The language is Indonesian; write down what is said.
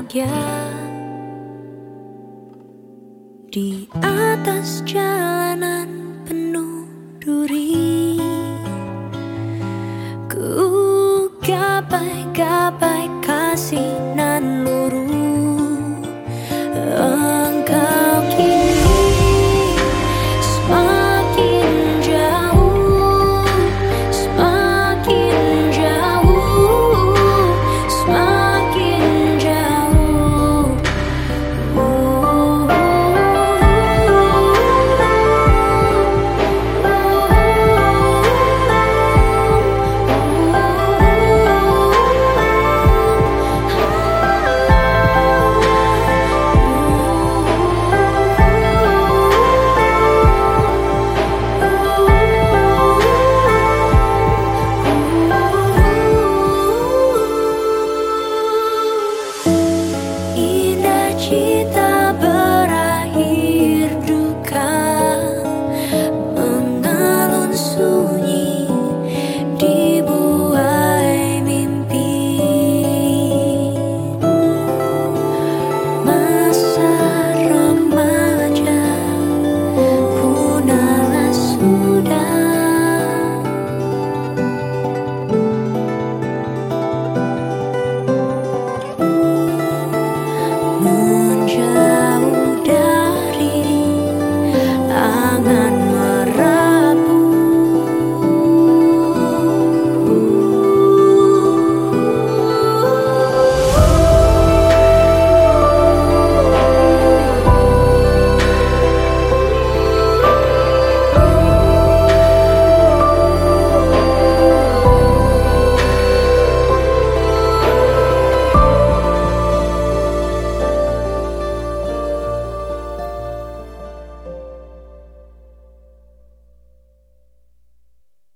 bahagia di atas jalanan penuh duri. Ku gapai gapai kasih